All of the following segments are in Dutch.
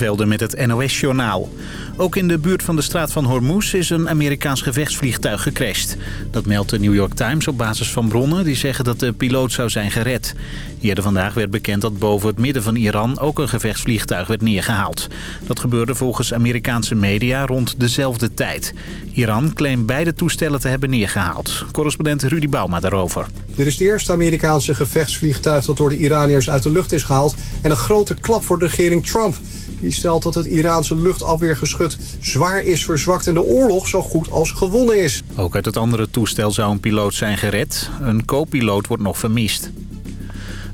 Velden met het NOS-journaal. Ook in de buurt van de straat van Hormuz is een Amerikaans gevechtsvliegtuig gecrashed. Dat meldt de New York Times op basis van bronnen die zeggen dat de piloot zou zijn gered. Eerder vandaag werd bekend dat boven het midden van Iran ook een gevechtsvliegtuig werd neergehaald. Dat gebeurde volgens Amerikaanse media rond dezelfde tijd. Iran claimt beide toestellen te hebben neergehaald. Correspondent Rudy Bauma daarover. Dit is het eerste Amerikaanse gevechtsvliegtuig dat door de Iraniërs uit de lucht is gehaald... en een grote klap voor de regering Trump... Die stelt dat het Iraanse luchtafweergeschut zwaar is verzwakt... en de oorlog zo goed als gewonnen is. Ook uit het andere toestel zou een piloot zijn gered. Een co-piloot wordt nog vermist.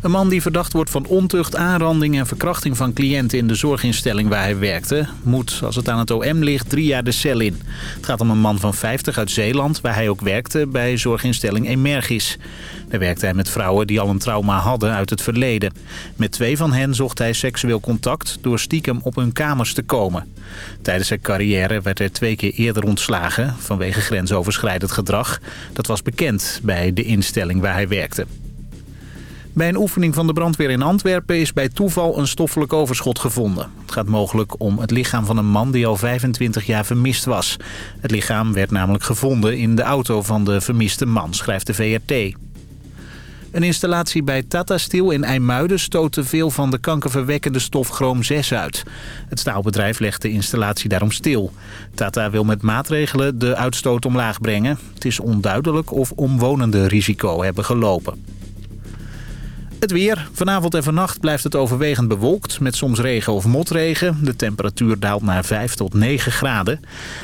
Een man die verdacht wordt van ontucht, aanranding en verkrachting van cliënten in de zorginstelling waar hij werkte, moet, als het aan het OM ligt, drie jaar de cel in. Het gaat om een man van 50 uit Zeeland, waar hij ook werkte bij zorginstelling Emergis. Daar werkte hij met vrouwen die al een trauma hadden uit het verleden. Met twee van hen zocht hij seksueel contact door stiekem op hun kamers te komen. Tijdens zijn carrière werd hij twee keer eerder ontslagen vanwege grensoverschrijdend gedrag. Dat was bekend bij de instelling waar hij werkte. Bij een oefening van de brandweer in Antwerpen is bij toeval een stoffelijk overschot gevonden. Het gaat mogelijk om het lichaam van een man die al 25 jaar vermist was. Het lichaam werd namelijk gevonden in de auto van de vermiste man, schrijft de VRT. Een installatie bij Tata Steel in IJmuiden stoot te veel van de kankerverwekkende stof chroom 6 uit. Het staalbedrijf legt de installatie daarom stil. Tata wil met maatregelen de uitstoot omlaag brengen. Het is onduidelijk of omwonenden risico hebben gelopen. Het weer. Vanavond en vannacht blijft het overwegend bewolkt... met soms regen of motregen. De temperatuur daalt naar 5 tot 9 graden.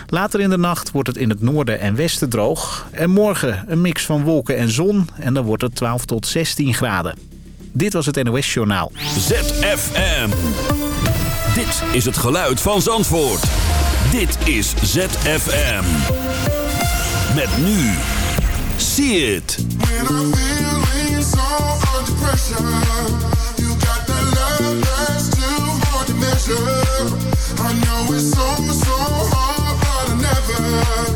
Later in de nacht wordt het in het noorden en westen droog. En morgen een mix van wolken en zon. En dan wordt het 12 tot 16 graden. Dit was het NOS Journaal. ZFM. Dit is het geluid van Zandvoort. Dit is ZFM. Met nu. See it. I know it's so, so hard, but I never, never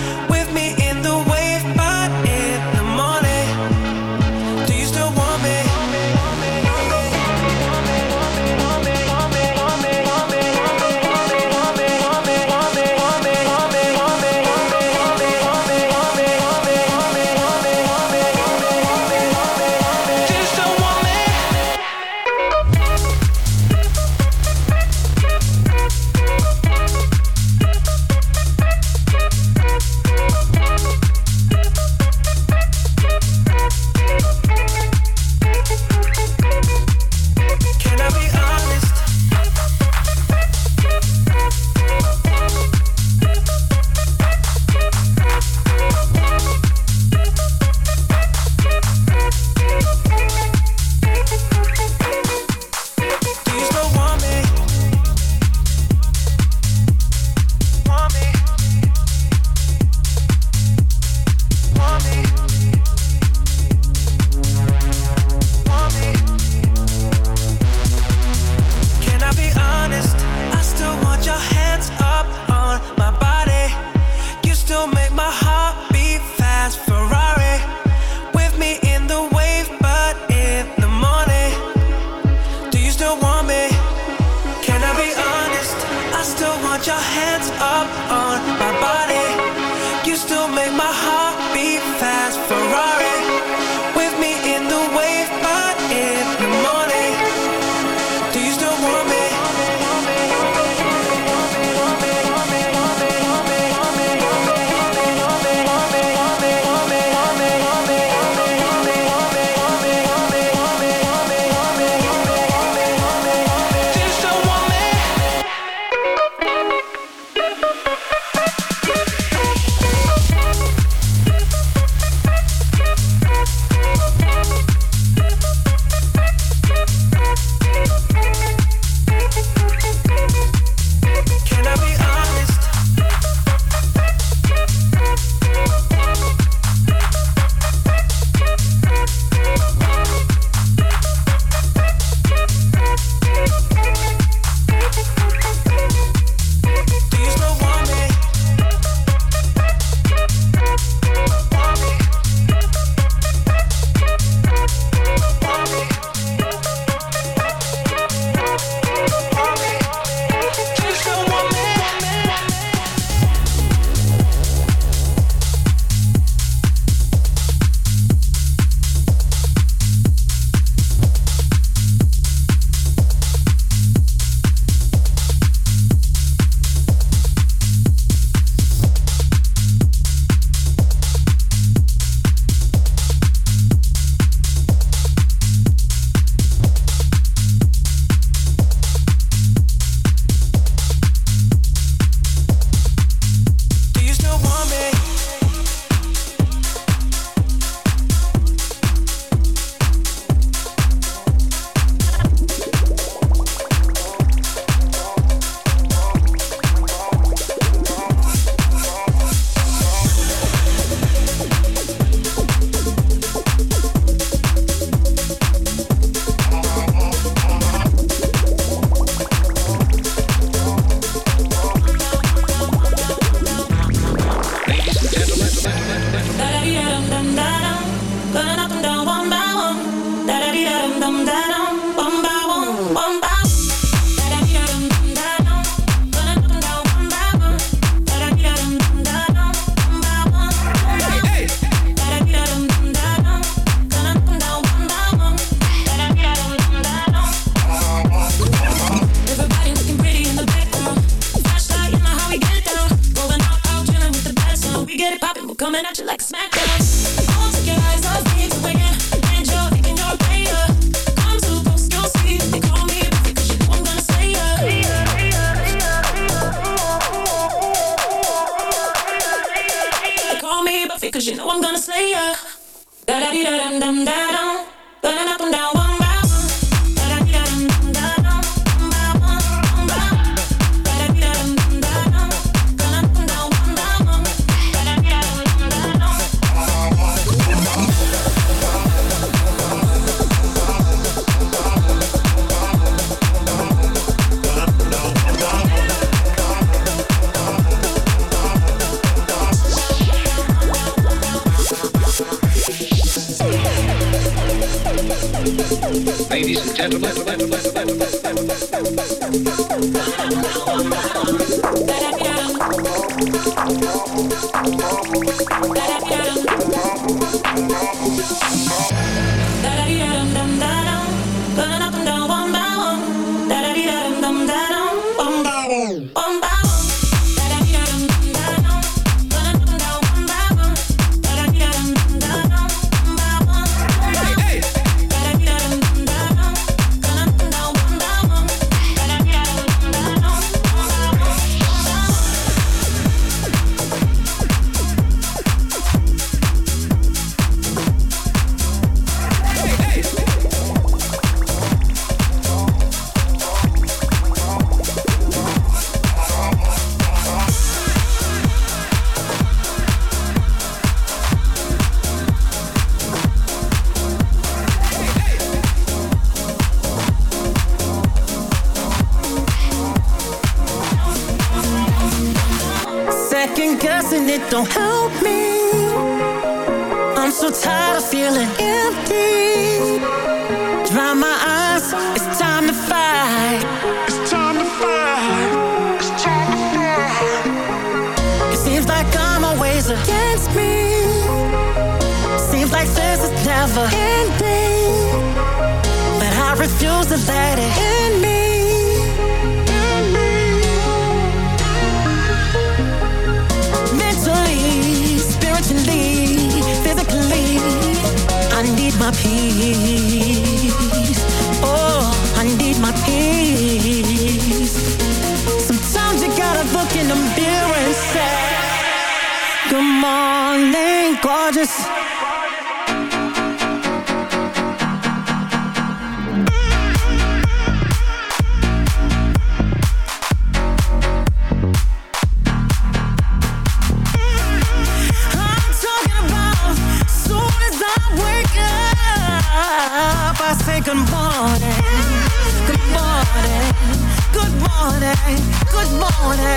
woman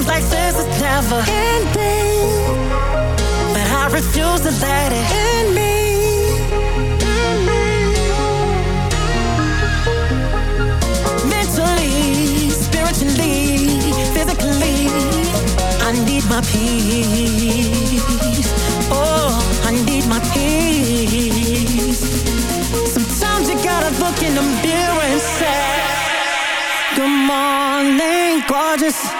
Seems like this is never ending. But I refuse to let it end me. Mentally, spiritually, physically, I need my peace. Oh, I need my peace. Sometimes you gotta look in the mirror and say, Good morning, gorgeous.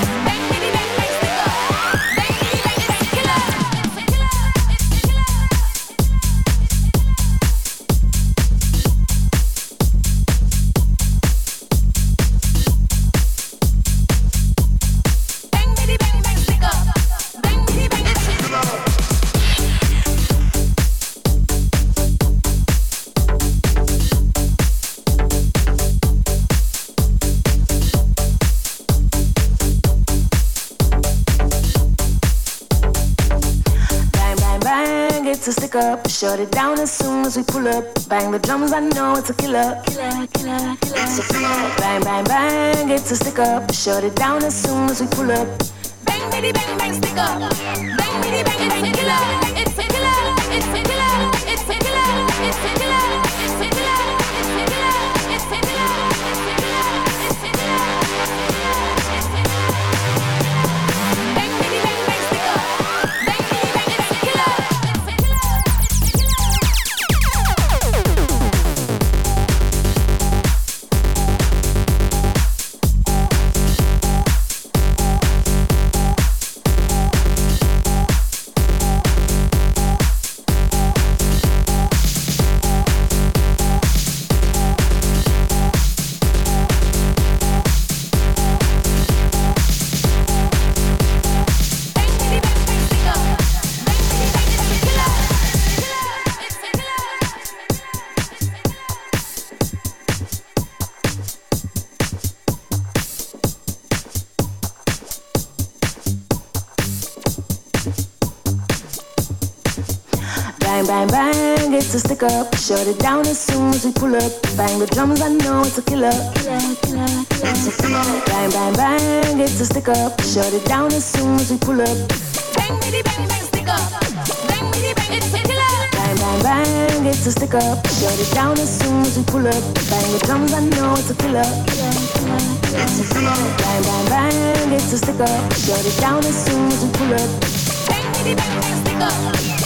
Shut it down as soon as we pull up. Bang the drums, I know it's a killer. Killer, killer, killer. Bang, bang, bang, it's a stick up. Shut it down as soon as we pull up. Bang, bitty, bang, bang, stick up. Bang, bitty, bang, it's a killer. It's a killer. It's a killer. It's a killer. It's a killer. It's a killer. A stick up. Shut it down as soon as we pull up. Bang the drums, I know it's a killer. Killer, killer, killer. It's a killer. Bang, bang, bang, it's a stick up. Shut it down as soon as we pull up. Bang, bitty, bang, bang, stick up. Bang, bitty, bang, it's a killer. Bang, bang, bang, it's a stick up. Shut it down as soon as we pull up. Bang the drums, I know it's a killer. It's a killer. Bang, bang, bang, it's a stick up. Shut it down as soon as we pull up. Bang, bitty, bang, bang, stick up.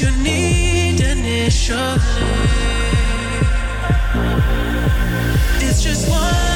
You need initially. It's just one